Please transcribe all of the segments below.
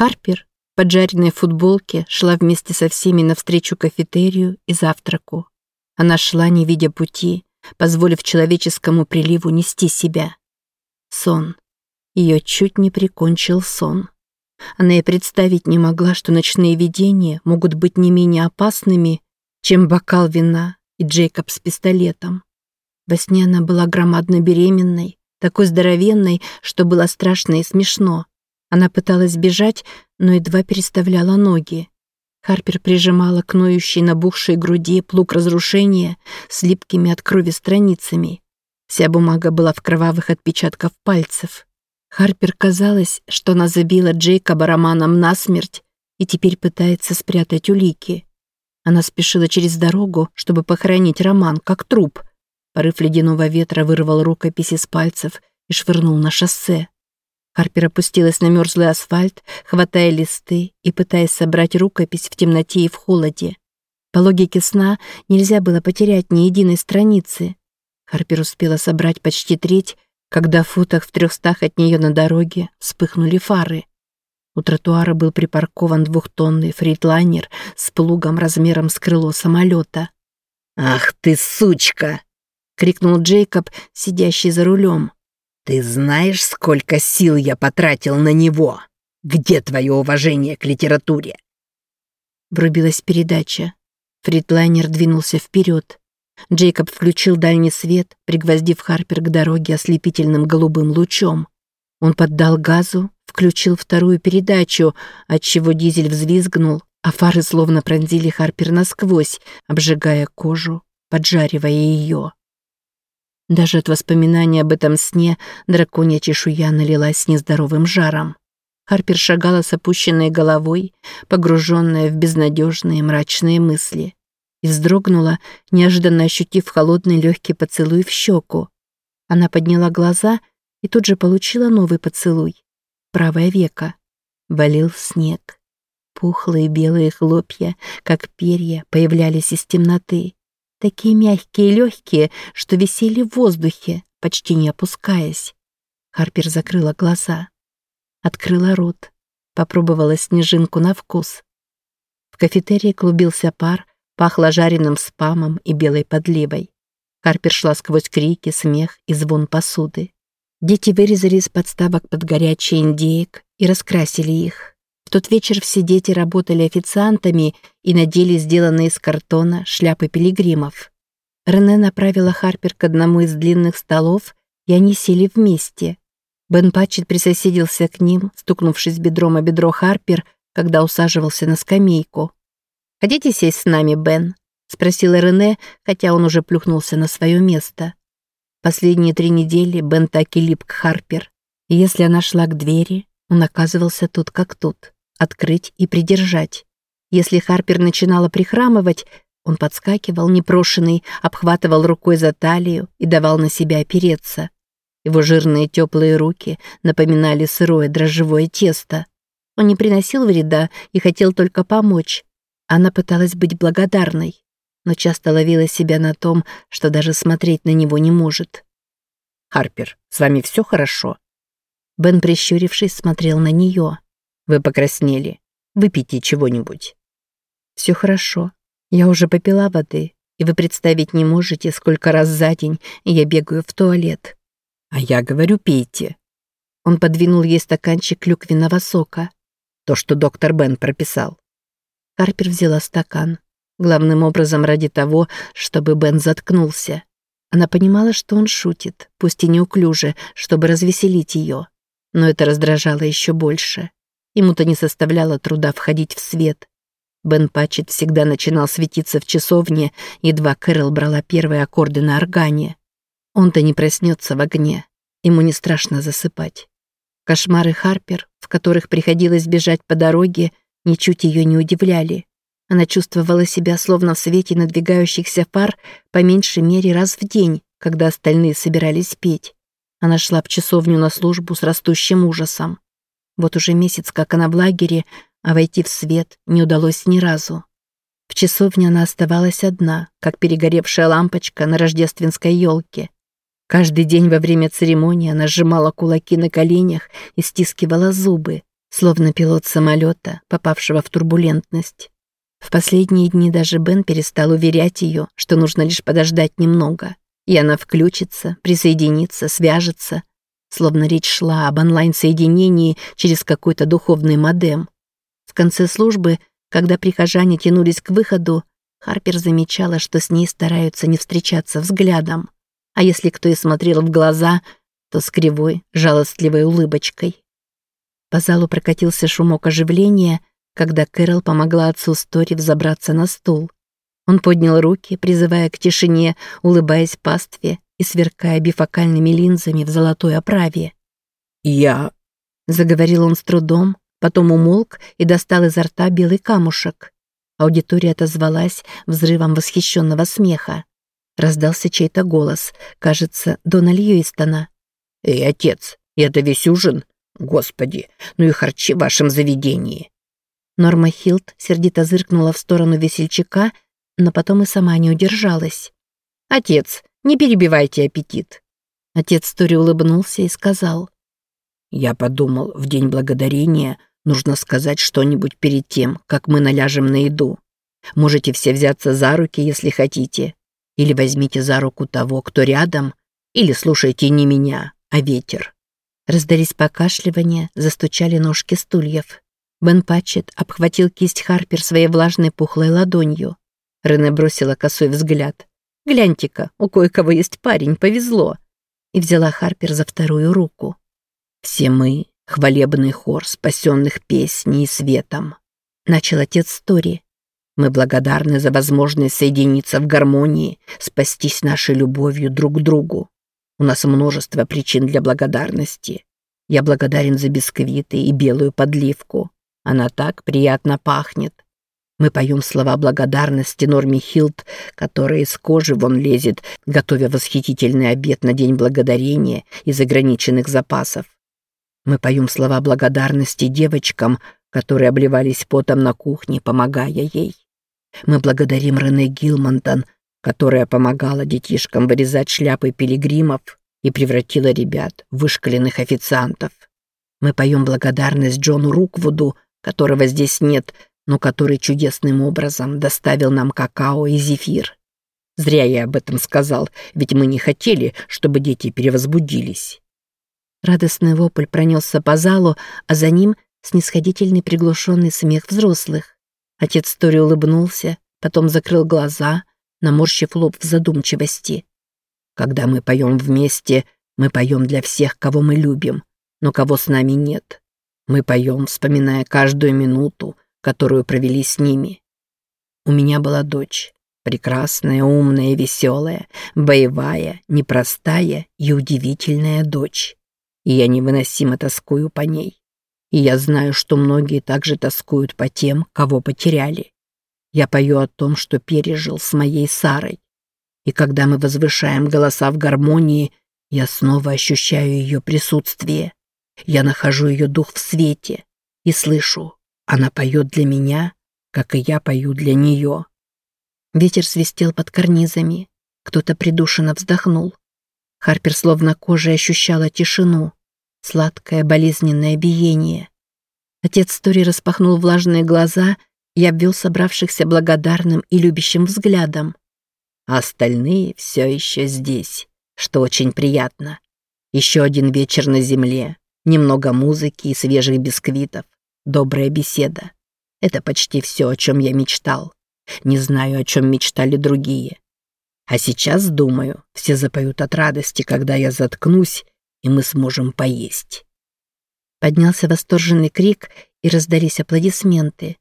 Харпер в поджаренной футболке шла вместе со всеми навстречу кафетерию и завтраку. Она шла, не видя пути, позволив человеческому приливу нести себя. Сон. Ее чуть не прикончил сон. Она и представить не могла, что ночные видения могут быть не менее опасными, чем бокал вина и Джейкоб с пистолетом. Во сне она была громадно беременной, такой здоровенной, что было страшно и смешно. Она пыталась бежать, но едва переставляла ноги. Харпер прижимала к ноющей набухшей груди плуг разрушения с липкими от крови страницами. Вся бумага была в кровавых отпечатках пальцев. Харпер казалось, что она забила Джейкоба романом насмерть и теперь пытается спрятать улики. Она спешила через дорогу, чтобы похоронить роман, как труп. Порыв ледяного ветра вырвал рукопись из пальцев и швырнул на шоссе. Харпер опустилась на мерзлый асфальт, хватая листы и пытаясь собрать рукопись в темноте и в холоде. По логике сна нельзя было потерять ни единой страницы. Харпер успела собрать почти треть, когда в футах в трехстах от нее на дороге вспыхнули фары. У тротуара был припаркован двухтонный фритлайнер с плугом размером с крыло самолета. «Ах ты, сучка!» — крикнул Джейкоб, сидящий за рулем. «Ты знаешь, сколько сил я потратил на него? Где твое уважение к литературе?» Врубилась передача. Фритлайнер двинулся вперед. Джейкоб включил дальний свет, пригвоздив Харпер к дороге ослепительным голубым лучом. Он поддал газу, включил вторую передачу, отчего дизель взвизгнул, а фары словно пронзили Харпер насквозь, обжигая кожу, поджаривая ее. Даже от воспоминания об этом сне драконья чешуя налилась нездоровым жаром. Харпер шагала с опущенной головой, погруженная в безнадежные мрачные мысли. И вздрогнула, неожиданно ощутив холодный легкий поцелуй в щеку. Она подняла глаза и тут же получила новый поцелуй. Правое веко. Валил снег. Пухлые белые хлопья, как перья, появлялись из темноты такие мягкие и легкие, что висели в воздухе, почти не опускаясь. Харпер закрыла глаза, открыла рот, попробовала снежинку на вкус. В кафетерии клубился пар, пахло жареным спамом и белой подливой. Харпер шла сквозь крики, смех и звон посуды. Дети вырезали из подставок под горячие индеек и раскрасили их. Тот вечер все дети работали официантами и надели сделанные из картона шляпы пилигримов. Рене направила Харпер к одному из длинных столов, и они сели вместе. Бен Патчет присоседился к ним, стукнувшись бедром о бедро Харпер, когда усаживался на скамейку. «Хотите сесть с нами, Бен?» — спросила Рене, хотя он уже плюхнулся на свое место. Последние три недели Бен так и лип к Харпер. И если она шла к двери, он оказывался тут как тут открыть и придержать. Если Харпер начинала прихрамывать, он подскакивал непрошенный, обхватывал рукой за талию и давал на себя опереться. Его жирные теплые руки напоминали сырое дрожжевое тесто. Он не приносил вреда и хотел только помочь. Она пыталась быть благодарной, но часто ловила себя на том, что даже смотреть на него не может. «Харпер, с вами все хорошо?» Бен, прищурившись, смотрел на нее. Вы покраснели. Выпейте чего-нибудь. Все хорошо. Я уже попила воды, и вы представить не можете, сколько раз за день я бегаю в туалет. А я говорю, пейте. Он подвинул ей стаканчик клюквенного сока. То, что доктор Бен прописал. Харпер взяла стакан. Главным образом ради того, чтобы Бен заткнулся. Она понимала, что он шутит, пусть и неуклюже, чтобы развеселить ее. Но это раздражало еще больше. Ему-то не составляло труда входить в свет. Бен Патчет всегда начинал светиться в часовне, едва Кэрол брала первые аккорды на органе. Он-то не проснется в огне. Ему не страшно засыпать. Кошмары Харпер, в которых приходилось бежать по дороге, ничуть ее не удивляли. Она чувствовала себя словно в свете надвигающихся пар по меньшей мере раз в день, когда остальные собирались петь. Она шла в часовню на службу с растущим ужасом. Вот уже месяц, как она в лагере, а войти в свет не удалось ни разу. В часовне она оставалась одна, как перегоревшая лампочка на рождественской елке. Каждый день во время церемонии она сжимала кулаки на коленях и стискивала зубы. словно пилот самолета, попавшего в турбулентность. В последние дни даже Бен перестал уверять ее, что нужно лишь подождать немного, и она включится, присоединится, свяжется, словно речь шла об онлайн-соединении через какой-то духовный модем. В конце службы, когда прихожане тянулись к выходу, Харпер замечала, что с ней стараются не встречаться взглядом, а если кто и смотрел в глаза, то с кривой, жалостливой улыбочкой. По залу прокатился шумок оживления, когда Кэрол помогла отцу Стори взобраться на стул. Он поднял руки, призывая к тишине, улыбаясь пастве и сверкая бифокальными линзами в золотой оправе. «Я...» — заговорил он с трудом, потом умолк и достал изо рта белый камушек. Аудитория отозвалась взрывом восхищенного смеха. Раздался чей-то голос, кажется, Дона Льюистона. «Эй, отец, это весь ужин? Господи, ну и харчи в вашем заведении!» Норма Хилт сердито зыркнула в сторону весельчака, но потом и сама не удержалась. «Отец, не перебивайте аппетит!» Отец Тори улыбнулся и сказал. «Я подумал, в День Благодарения нужно сказать что-нибудь перед тем, как мы наляжем на еду. Можете все взяться за руки, если хотите, или возьмите за руку того, кто рядом, или слушайте не меня, а ветер». Раздались покашливания, застучали ножки стульев. Бен Патчет обхватил кисть Харпер своей влажной пухлой ладонью. Рене бросила косой взгляд. «Гляньте-ка, у кое-кого есть парень, повезло!» И взяла Харпер за вторую руку. «Все мы — хвалебный хор спасенных песней и светом», — начал отец Тори. «Мы благодарны за возможность соединиться в гармонии, спастись нашей любовью друг к другу. У нас множество причин для благодарности. Я благодарен за бисквиты и белую подливку. Она так приятно пахнет. Мы поем слова благодарности Норме Хилт, которая из кожи вон лезет, готовя восхитительный обед на День Благодарения из ограниченных запасов. Мы поем слова благодарности девочкам, которые обливались потом на кухне, помогая ей. Мы благодарим Рене Гилмонтон, которая помогала детишкам вырезать шляпы пилигримов и превратила ребят в вышкаленных официантов. Мы поем благодарность Джону Руквуду, которого здесь нет, но который чудесным образом доставил нам какао и зефир. Зря я об этом сказал, ведь мы не хотели, чтобы дети перевозбудились. Радостный вопль пронесся по залу, а за ним снисходительный приглушенный смех взрослых. Отец Тори улыбнулся, потом закрыл глаза, наморщив лоб в задумчивости. Когда мы поем вместе, мы поем для всех, кого мы любим, но кого с нами нет. Мы поем, вспоминая каждую минуту, которую провели с ними. У меня была дочь. Прекрасная, умная, веселая, боевая, непростая и удивительная дочь. И я невыносимо тоскую по ней. И я знаю, что многие также тоскуют по тем, кого потеряли. Я пою о том, что пережил с моей Сарой. И когда мы возвышаем голоса в гармонии, я снова ощущаю ее присутствие. Я нахожу ее дух в свете и слышу, она поет для меня, как и я пою для нее. Ветер свистел под карнизами. Кто-то придушенно вздохнул. Харпер словно кожей ощущала тишину, сладкое болезненное биение. Отец Тори распахнул влажные глаза и обвел собравшихся благодарным и любящим взглядом. А остальные все еще здесь, что очень приятно. Еще один вечер на земле, Немного музыки и свежих бисквитов. Добрая беседа. Это почти все, о чем я мечтал. Не знаю, о чем мечтали другие. А сейчас, думаю, все запоют от радости, когда я заткнусь, и мы сможем поесть. Поднялся восторженный крик, и раздались аплодисменты.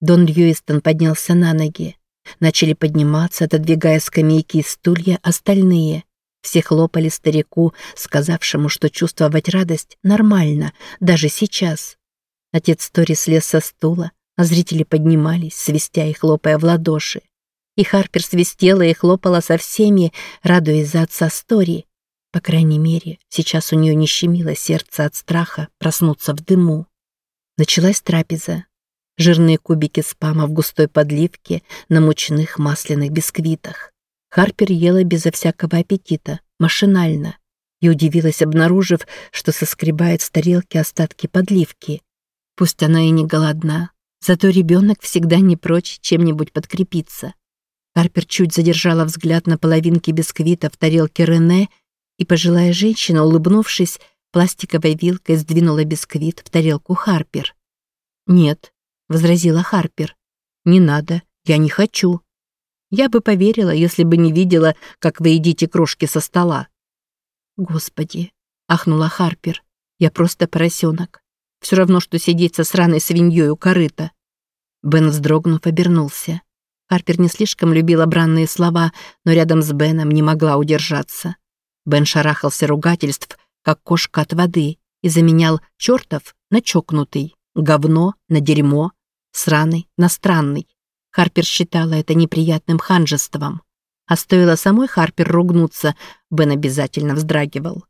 Дон Льюистон поднялся на ноги. Начали подниматься, отодвигая скамейки и стулья, остальные. Все хлопали старику, сказавшему, что чувствовать радость нормально, даже сейчас. Отец Тори слез со стула, а зрители поднимались, свистя и хлопая в ладоши. И Харпер свистела и хлопала со всеми, радуясь за отца Стори. По крайней мере, сейчас у нее не щемило сердце от страха проснуться в дыму. Началась трапеза. Жирные кубики спама в густой подливке на мучных масляных бисквитах. Харпер ела безо всякого аппетита, машинально, и удивилась, обнаружив, что соскребает с тарелки остатки подливки. Пусть она и не голодна, зато ребенок всегда не прочь чем-нибудь подкрепиться. Харпер чуть задержала взгляд на половинке бисквита в тарелке Рене, и пожилая женщина, улыбнувшись, пластиковой вилкой сдвинула бисквит в тарелку Харпер. «Нет», — возразила Харпер, — «не надо, я не хочу». Я бы поверила, если бы не видела, как вы едите крошки со стола. Господи, ахнула Харпер. Я просто поросенок. Все равно, что сидеть со сраной свиньей у корыта. Бен, вздрогнув, обернулся. Харпер не слишком любила бранные слова, но рядом с Беном не могла удержаться. Бен шарахался ругательств, как кошка от воды, и заменял чертов на чокнутый, говно на дерьмо, сраный на странный. Харпер считала это неприятным ханжеством. А стоило самой Харпер ругнуться, Бен обязательно вздрагивал.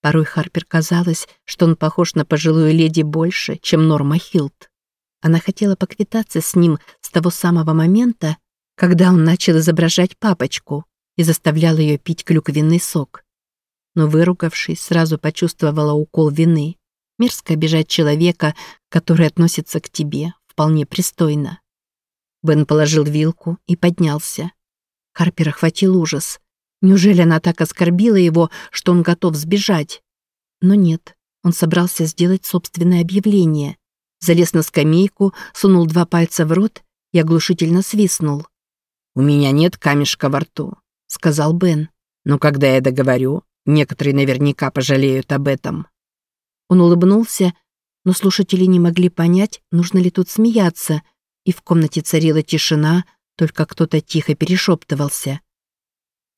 Порой Харпер казалось, что он похож на пожилую леди больше, чем Норма Хилт. Она хотела поквитаться с ним с того самого момента, когда он начал изображать папочку и заставлял ее пить клюквенный сок. Но выругавшись, сразу почувствовала укол вины. Мерзко обижать человека, который относится к тебе вполне пристойно. Бен положил вилку и поднялся. Харпер охватил ужас. Неужели она так оскорбила его, что он готов сбежать? Но нет, он собрался сделать собственное объявление. Залез на скамейку, сунул два пальца в рот и оглушительно свистнул. «У меня нет камешка во рту», — сказал Бен. «Но когда я договорю, некоторые наверняка пожалеют об этом». Он улыбнулся, но слушатели не могли понять, нужно ли тут смеяться — и в комнате царила тишина, только кто-то тихо перешептывался.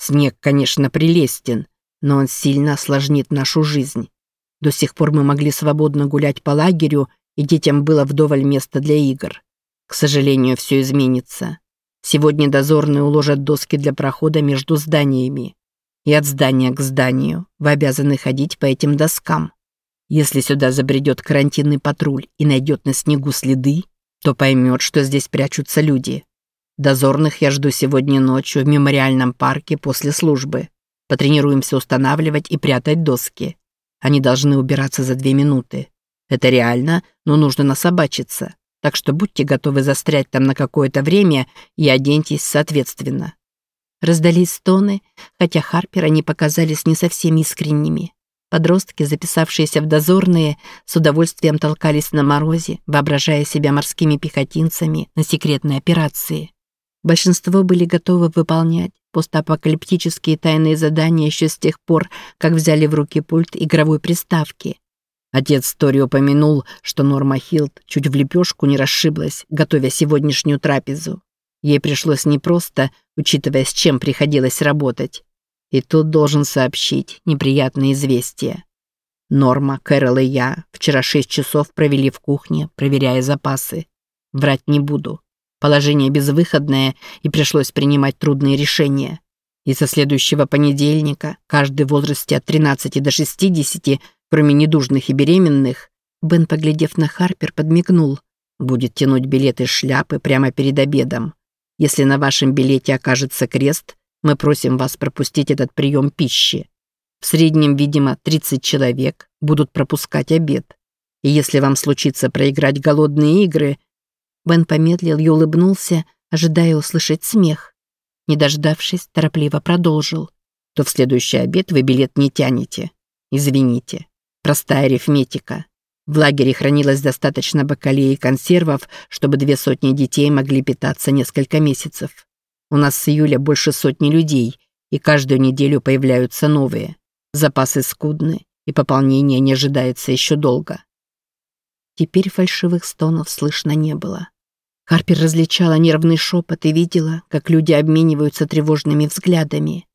«Снег, конечно, прелестен, но он сильно осложнит нашу жизнь. До сих пор мы могли свободно гулять по лагерю, и детям было вдоволь места для игр. К сожалению, все изменится. Сегодня дозорные уложат доски для прохода между зданиями. И от здания к зданию вы обязаны ходить по этим доскам. Если сюда забредет карантинный патруль и найдет на снегу следы, то поймет, что здесь прячутся люди. Дозорных я жду сегодня ночью в мемориальном парке после службы. Потренируемся устанавливать и прятать доски. Они должны убираться за две минуты. Это реально, но нужно насобачиться. Так что будьте готовы застрять там на какое-то время и оденьтесь соответственно. Раздались стоны, хотя Харпера не показались не совсем искренними. Подростки, записавшиеся в дозорные, с удовольствием толкались на морозе, воображая себя морскими пехотинцами на секретной операции. Большинство были готовы выполнять постапокалиптические тайные задания еще с тех пор, как взяли в руки пульт игровой приставки. Отец Тори упомянул, что Норма Хилд чуть в лепешку не расшиблась, готовя сегодняшнюю трапезу. Ей пришлось непросто, учитывая, с чем приходилось работать. И тут должен сообщить неприятное известие. Норма, Кэрол и я вчера шесть часов провели в кухне, проверяя запасы. Врать не буду. Положение безвыходное, и пришлось принимать трудные решения. И со следующего понедельника каждый в возрасте от 13 до 60, кроме недужных и беременных, Бен, поглядев на Харпер, подмигнул. Будет тянуть билеты шляпы прямо перед обедом. Если на вашем билете окажется крест, мы просим вас пропустить этот прием пищи. В среднем, видимо, 30 человек будут пропускать обед. И если вам случится проиграть голодные игры...» Бен помедлил и улыбнулся, ожидая услышать смех. Не дождавшись, торопливо продолжил. «То в следующий обед вы билет не тянете. Извините. Простая арифметика. В лагере хранилось достаточно бакалей и консервов, чтобы две сотни детей могли питаться несколько месяцев. У нас с июля больше сотни людей, и каждую неделю появляются новые. Запасы скудны, и пополнение не ожидается еще долго. Теперь фальшивых стонов слышно не было. Харпер различала нервный шепот и видела, как люди обмениваются тревожными взглядами.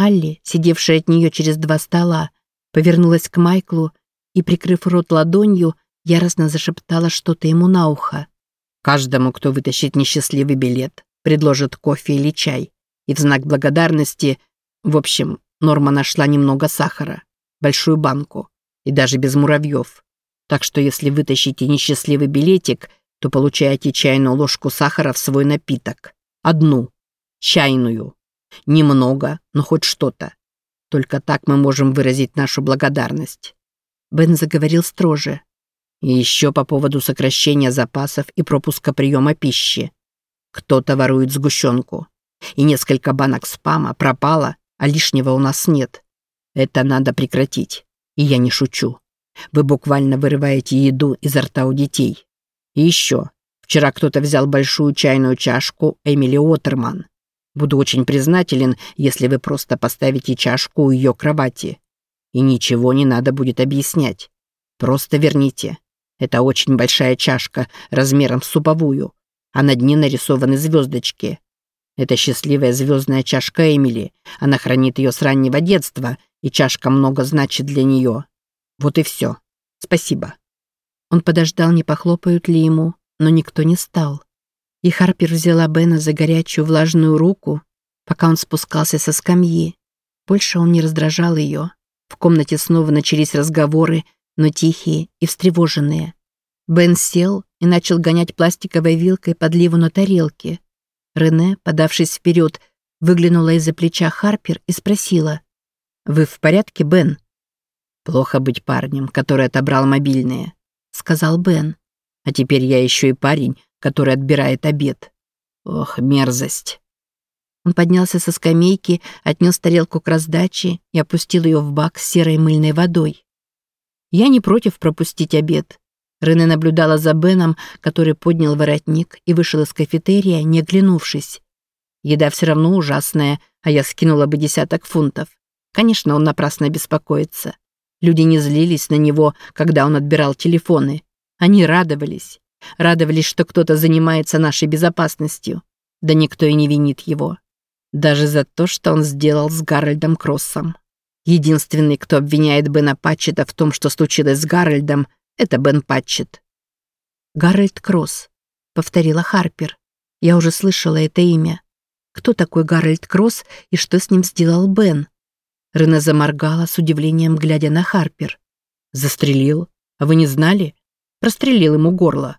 Алли, сидевшая от нее через два стола, повернулась к Майклу и, прикрыв рот ладонью, яростно зашептала что-то ему на ухо. «Каждому, кто вытащит несчастливый билет, предложит кофе или чай. И в знак благодарности, в общем, Норма нашла немного сахара, большую банку, и даже без муравьев. Так что если вытащите несчастливый билетик, то получаете чайную ложку сахара в свой напиток. Одну. Чайную. Немного, но хоть что-то. Только так мы можем выразить нашу благодарность. Бен заговорил строже. И еще по поводу сокращения запасов и пропуска приема пищи. Кто-то ворует сгущенку. И несколько банок спама пропало, а лишнего у нас нет. Это надо прекратить. И я не шучу. Вы буквально вырываете еду изо рта у детей. И еще. Вчера кто-то взял большую чайную чашку Эмили Отерман. Буду очень признателен, если вы просто поставите чашку у ее кровати. И ничего не надо будет объяснять. Просто верните. Это очень большая чашка, размером с суповую, а на дне нарисованы звездочки. Это счастливая звездная чашка Эмили. Она хранит ее с раннего детства, и чашка много значит для нее. Вот и все. Спасибо. Он подождал, не похлопают ли ему, но никто не стал. И Харпер взяла Бена за горячую влажную руку, пока он спускался со скамьи. Больше он не раздражал ее. В комнате снова начались разговоры, но тихие и встревоженные. Бен сел и начал гонять пластиковой вилкой подливу на тарелке. Рене, подавшись вперед, выглянула из-за плеча Харпер и спросила. «Вы в порядке, Бен?» «Плохо быть парнем, который отобрал мобильные», — сказал Бен. «А теперь я еще и парень, который отбирает обед. Ох, мерзость». Он поднялся со скамейки, отнес тарелку к раздаче и опустил ее в бак с серой мыльной водой. «Я не против пропустить обед». Рене наблюдала за Беном, который поднял воротник и вышел из кафетерия, не оглянувшись. Еда все равно ужасная, а я скинула бы десяток фунтов. Конечно, он напрасно беспокоится. Люди не злились на него, когда он отбирал телефоны. Они радовались. Радовались, что кто-то занимается нашей безопасностью. Да никто и не винит его. Даже за то, что он сделал с Гарольдом Кроссом. Единственный, кто обвиняет Бена Патчета в том, что случилось с Гарольдом, это Бен Патчет. «Гарольд Кросс», — повторила Харпер. «Я уже слышала это имя. Кто такой Гарольд Кросс и что с ним сделал Бен?» Рене заморгала с удивлением, глядя на Харпер. «Застрелил? А вы не знали? Прострелил ему горло.